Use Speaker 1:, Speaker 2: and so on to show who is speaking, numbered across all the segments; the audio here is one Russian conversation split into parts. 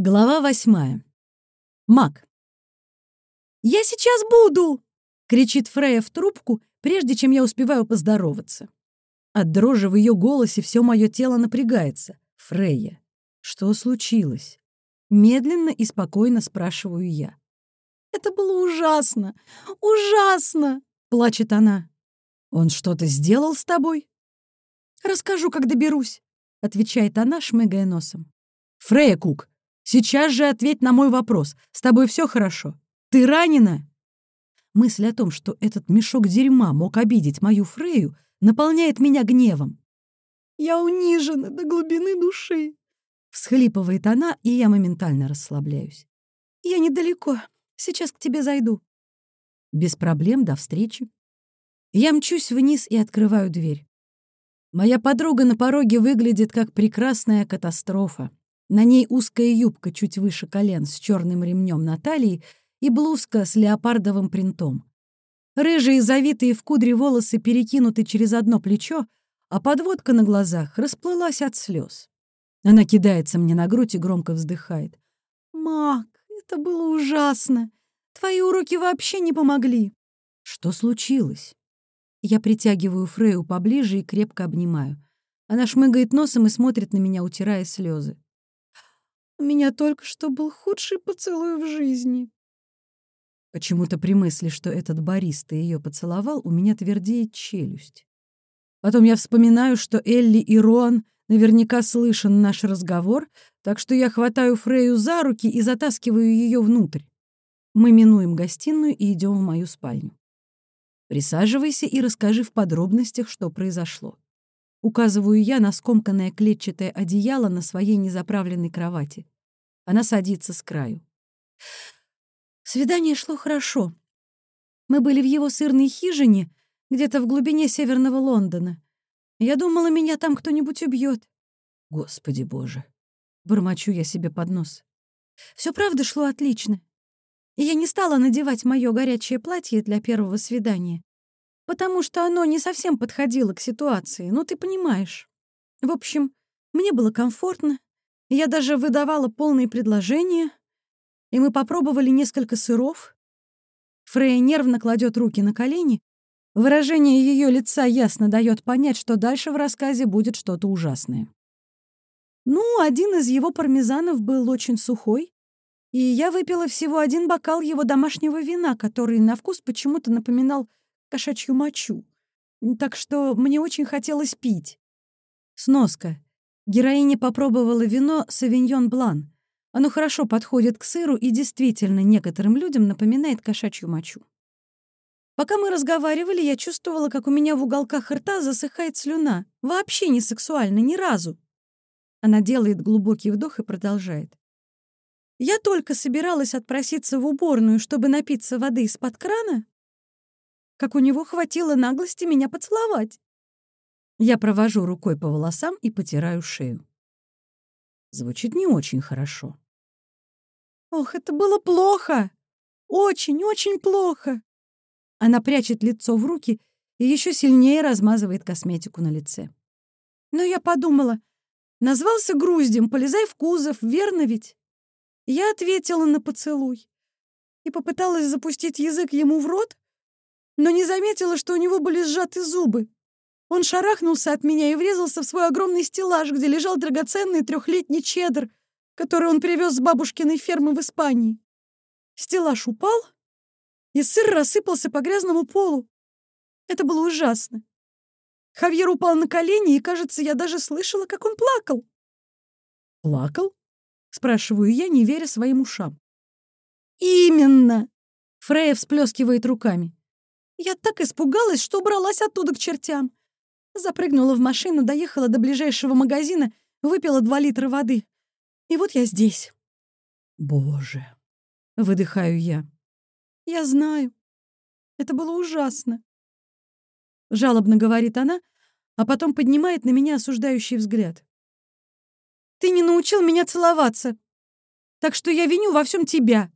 Speaker 1: Глава восьмая. Мак. «Я сейчас буду!» — кричит Фрея в трубку, прежде чем я успеваю поздороваться. От дрожи в ее голосе все мое тело напрягается. «Фрея, что случилось?» Медленно и спокойно спрашиваю я.
Speaker 2: «Это было ужасно! Ужасно!» — плачет она.
Speaker 1: «Он что-то сделал с тобой?»
Speaker 2: «Расскажу, как доберусь», — отвечает она, шмыгая носом.
Speaker 1: «Фрея Кук, Сейчас же ответь на мой вопрос. С тобой все хорошо? Ты ранена?» Мысль о том, что этот мешок дерьма мог обидеть мою Фрею, наполняет меня гневом.
Speaker 2: «Я унижена до глубины души», —
Speaker 1: всхлипывает она, и я моментально расслабляюсь.
Speaker 2: «Я недалеко. Сейчас к тебе зайду».
Speaker 1: Без проблем, до встречи. Я мчусь вниз и открываю дверь. Моя подруга на пороге выглядит как прекрасная катастрофа. На ней узкая юбка чуть выше колен с черным ремнем на талии и блузка с леопардовым принтом. Рыжие, завитые в кудри волосы перекинуты через одно плечо, а подводка на глазах расплылась от слез. Она кидается мне на грудь и громко вздыхает.
Speaker 2: «Мак, это было ужасно. Твои уроки вообще не помогли».
Speaker 1: «Что случилось?» Я притягиваю Фрею поближе и крепко обнимаю. Она шмыгает носом и смотрит на меня, утирая слезы.
Speaker 2: У меня только что был худший поцелуй в жизни.
Speaker 1: Почему-то при мысли, что этот бариста ее поцеловал, у меня твердеет челюсть. Потом я вспоминаю, что Элли и Роан наверняка слышен наш разговор, так что я хватаю Фрею за руки и затаскиваю ее внутрь. Мы минуем гостиную и идем в мою спальню. Присаживайся и расскажи в подробностях, что произошло. Указываю я на скомканное клетчатое одеяло на своей незаправленной кровати. Она садится с краю.
Speaker 2: Свидание шло хорошо. Мы были в его сырной хижине, где-то в глубине северного Лондона. Я думала, меня там кто-нибудь убьет.
Speaker 1: Господи боже. Бормочу я себе под нос.
Speaker 2: Все правда шло отлично. И я не стала надевать мое горячее платье для первого свидания потому что оно не совсем подходило к ситуации, ну ты понимаешь. В общем, мне было комфортно, я даже выдавала полные предложения, и мы попробовали несколько сыров. Фрея нервно кладет руки на колени, выражение ее лица ясно дает понять, что дальше в рассказе будет что-то ужасное. Ну, один из его пармезанов был очень сухой, и я выпила всего один бокал его домашнего вина, который на вкус почему-то напоминал кошачью мочу. Так что мне очень хотелось пить. Сноска. Героиня попробовала вино «Савиньон Блан». Оно хорошо подходит к сыру и действительно некоторым людям напоминает кошачью мочу. Пока мы разговаривали, я чувствовала, как у меня в уголках рта засыхает слюна. Вообще не сексуально, ни разу. Она делает глубокий вдох и продолжает. Я только собиралась отпроситься в уборную, чтобы напиться воды из-под крана, как у него хватило наглости меня поцеловать. Я провожу рукой по волосам и потираю шею. Звучит не очень хорошо. Ох, это было плохо! Очень-очень плохо! Она прячет лицо в руки и еще сильнее размазывает косметику на лице. Но я подумала, назвался груздем, полезай в кузов, верно ведь? Я ответила на поцелуй и попыталась запустить язык ему в рот, но не заметила, что у него были сжаты зубы. Он шарахнулся от меня и врезался в свой огромный стеллаж, где лежал драгоценный трехлетний чеддер, который он привез с бабушкиной фермы в Испании. Стеллаж упал, и сыр рассыпался по грязному полу. Это было ужасно. Хавьер упал на колени, и, кажется, я даже слышала, как он плакал.
Speaker 1: «Плакал?» — спрашиваю я, не веря своим ушам.
Speaker 2: «Именно!» — Фрея всплескивает руками. Я так испугалась, что убралась оттуда к чертям. Запрыгнула в машину, доехала до ближайшего магазина, выпила два литра воды. И вот я здесь.
Speaker 1: Боже. Выдыхаю я.
Speaker 2: Я знаю. Это было ужасно. Жалобно говорит она, а потом поднимает на меня осуждающий взгляд. Ты не научил меня целоваться. Так что я виню во всем тебя.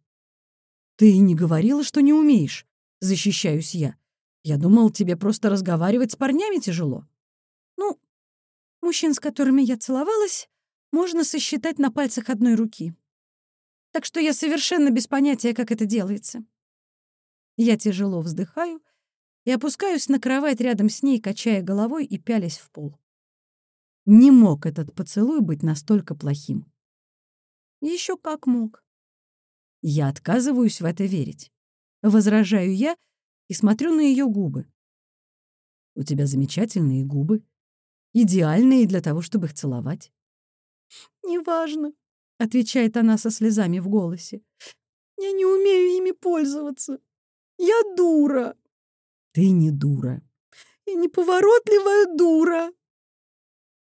Speaker 1: Ты не говорила, что не умеешь. Защищаюсь я. Я думал, тебе просто разговаривать с парнями тяжело.
Speaker 2: Ну, мужчин, с которыми я целовалась, можно сосчитать на пальцах одной руки. Так что я совершенно без понятия, как это делается.
Speaker 1: Я тяжело вздыхаю и опускаюсь на кровать рядом с ней, качая головой и пялясь в пол. Не мог этот поцелуй быть настолько плохим.
Speaker 2: Еще как мог.
Speaker 1: Я отказываюсь в это верить. Возражаю я и смотрю на ее губы. У тебя замечательные губы, идеальные для того, чтобы их целовать.
Speaker 2: «Неважно», — отвечает она со слезами в голосе. «Я не умею ими пользоваться. Я дура».
Speaker 1: «Ты не дура».
Speaker 2: «И неповоротливая дура».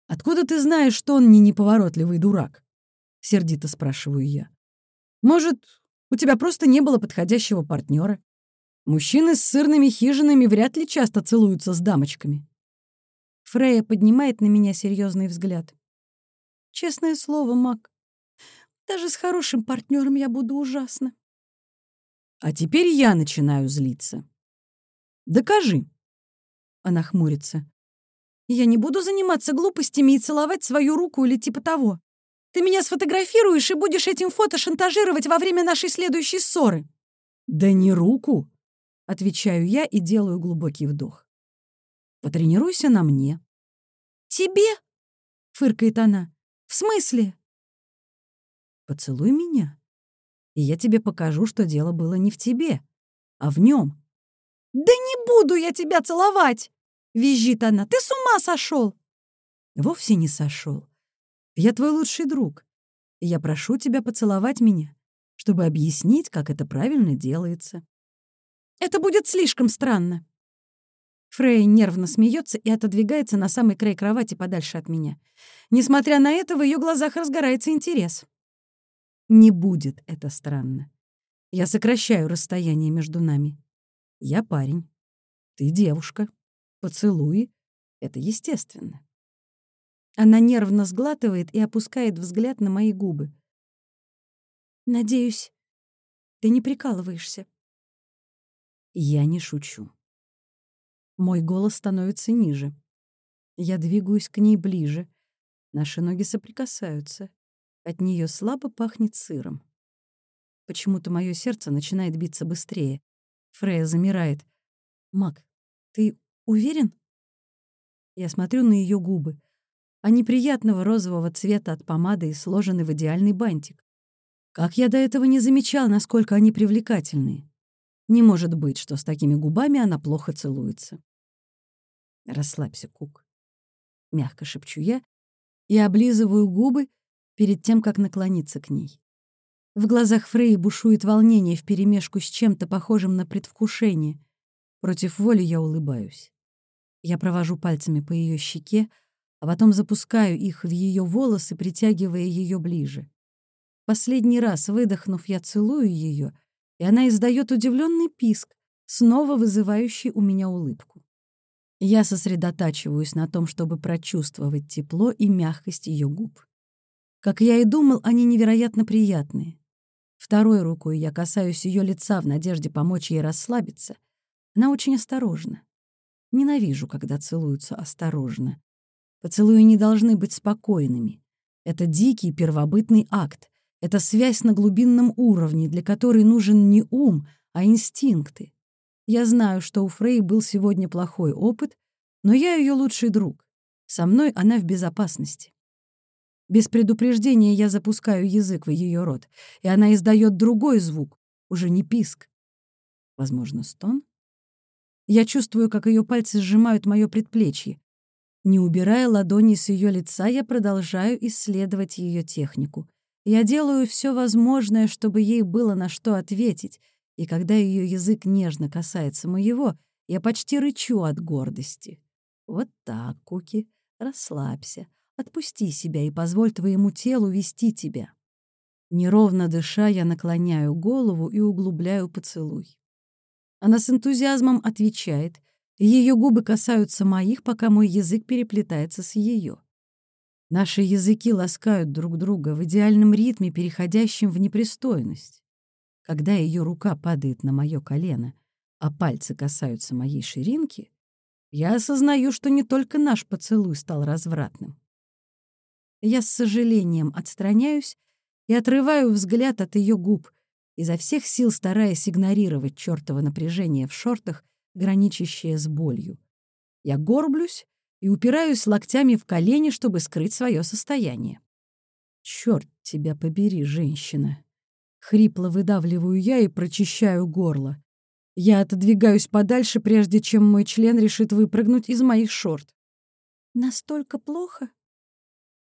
Speaker 1: «Откуда ты знаешь, что он не неповоротливый дурак?» — сердито спрашиваю я. «Может, у тебя просто не было подходящего партнера? Мужчины с сырными хижинами вряд ли часто целуются с дамочками».
Speaker 2: Фрея поднимает на меня серьезный взгляд. Честное слово, Мак, даже с хорошим партнером я буду ужасно.
Speaker 1: А теперь я начинаю злиться. Докажи. Она хмурится.
Speaker 2: Я не буду заниматься глупостями и целовать свою руку или типа того. Ты меня сфотографируешь и будешь этим фото шантажировать во время нашей следующей ссоры.
Speaker 1: Да не руку, отвечаю я и делаю глубокий вдох. Потренируйся на мне.
Speaker 2: Тебе? фыркает она. В смысле?
Speaker 1: Поцелуй меня, и я тебе покажу, что дело было не в тебе, а в нем.
Speaker 2: Да не буду я тебя целовать! Визжит она. Ты с ума сошел?
Speaker 1: Вовсе не сошел. Я твой лучший друг. И я прошу тебя поцеловать меня, чтобы объяснить, как это правильно делается.
Speaker 2: Это будет слишком странно. Фрей нервно смеется и отодвигается на самый край кровати подальше от меня. Несмотря на это, в ее глазах разгорается интерес.
Speaker 1: Не будет это странно. Я сокращаю расстояние между нами. Я парень. Ты девушка. Поцелуи — это естественно.
Speaker 2: Она нервно сглатывает и опускает взгляд на мои губы. «Надеюсь, ты не прикалываешься?»
Speaker 1: Я не шучу. Мой голос становится ниже. Я двигаюсь к ней ближе. Наши ноги соприкасаются. От нее слабо пахнет сыром. Почему-то мое сердце начинает биться быстрее. Фрея замирает. «Мак, ты уверен?» Я смотрю на ее губы. Они приятного розового цвета от помады и сложены в идеальный бантик. Как я до этого не замечал, насколько они привлекательные. Не может быть, что с такими губами она плохо целуется. «Расслабься, Кук», — мягко шепчу я и облизываю губы перед тем, как наклониться к ней. В глазах Фрей бушует волнение вперемешку с чем-то похожим на предвкушение. Против воли я улыбаюсь. Я провожу пальцами по ее щеке, а потом запускаю их в ее волосы, притягивая ее ближе. Последний раз, выдохнув, я целую ее — и она издает удивленный писк, снова вызывающий у меня улыбку. Я сосредотачиваюсь на том, чтобы прочувствовать тепло и мягкость ее губ. Как я и думал, они невероятно приятные. Второй рукой я касаюсь ее лица в надежде помочь ей расслабиться. Она очень осторожна. Ненавижу, когда целуются осторожно. Поцелуи не должны быть спокойными. Это дикий первобытный акт, это связь на глубинном уровне, для которой нужен не ум, а инстинкты. Я знаю, что у Фрей был сегодня плохой опыт, но я ее лучший друг. Со мной она в безопасности. Без предупреждения я запускаю язык в ее рот, и она издает другой звук, уже не писк. Возможно, стон? Я чувствую, как ее пальцы сжимают мое предплечье. Не убирая ладони с ее лица, я продолжаю исследовать ее технику. Я делаю все возможное, чтобы ей было на что ответить, и когда ее язык нежно касается моего, я почти рычу от гордости. Вот так, Куки, расслабься, отпусти себя и позволь твоему телу вести тебя. Неровно дыша, я наклоняю голову и углубляю поцелуй. Она с энтузиазмом отвечает, ее губы касаются моих, пока мой язык переплетается с ее. Наши языки ласкают друг друга в идеальном ритме, переходящем в непристойность. Когда ее рука падает на мое колено, а пальцы касаются моей ширинки, я осознаю, что не только наш поцелуй стал развратным. Я с сожалением отстраняюсь и отрываю взгляд от ее губ, изо всех сил стараясь игнорировать чёртово напряжение в шортах, граничащее с болью. Я горблюсь и упираюсь локтями в колени, чтобы скрыть свое состояние. Черт тебя побери, женщина. Хрипло выдавливаю я и прочищаю горло. Я отодвигаюсь подальше, прежде чем мой член решит выпрыгнуть из моих шорт.
Speaker 2: Настолько плохо?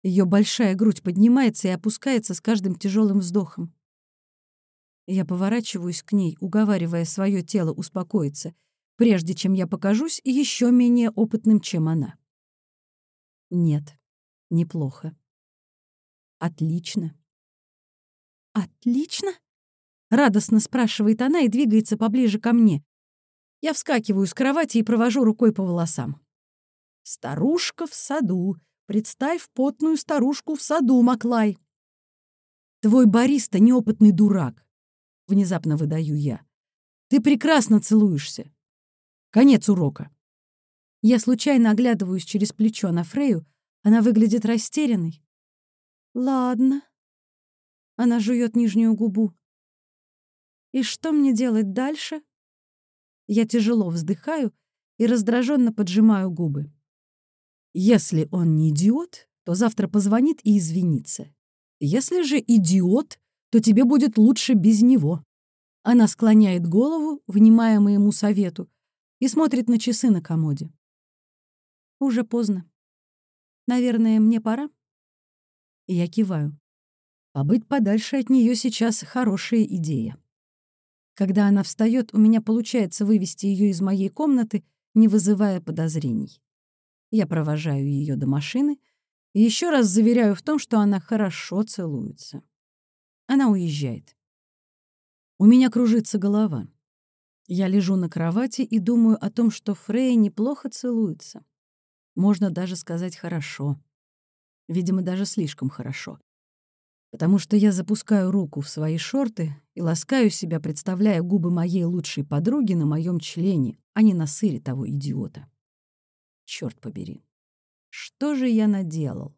Speaker 1: Ее большая грудь поднимается и опускается с каждым тяжелым вздохом. Я поворачиваюсь к ней, уговаривая свое тело успокоиться, прежде чем я покажусь еще менее опытным, чем она. Нет, неплохо. Отлично.
Speaker 2: Отлично? Радостно спрашивает она и двигается поближе ко мне.
Speaker 1: Я вскакиваю с кровати и провожу рукой по волосам. Старушка в саду. Представь потную старушку в саду, Маклай. Твой бариста — неопытный дурак. Внезапно выдаю я. Ты прекрасно целуешься. Конец урока. Я случайно оглядываюсь через плечо на Фрею. Она выглядит растерянной.
Speaker 2: Ладно. Она жует нижнюю губу. И что мне делать дальше?
Speaker 1: Я тяжело вздыхаю и раздраженно поджимаю губы. Если он не идиот, то завтра позвонит и извинится. Если же идиот, то тебе будет лучше без него. Она склоняет голову, внимая моему совету, и смотрит на часы на комоде.
Speaker 2: Уже поздно. Наверное, мне пора?
Speaker 1: И я киваю. Побыть подальше от нее сейчас хорошая идея. Когда она встает, у меня получается вывести ее из моей комнаты, не вызывая подозрений. Я провожаю ее до машины и еще раз заверяю в том, что она хорошо целуется. Она уезжает. У меня кружится голова. Я лежу на кровати и думаю о том, что Фрея неплохо целуется. Можно даже сказать «хорошо». Видимо, даже слишком хорошо. Потому что я запускаю руку в свои шорты и ласкаю себя, представляя губы моей лучшей подруги на моем члене, а не на сыре того идиота. Черт побери. Что же я наделал?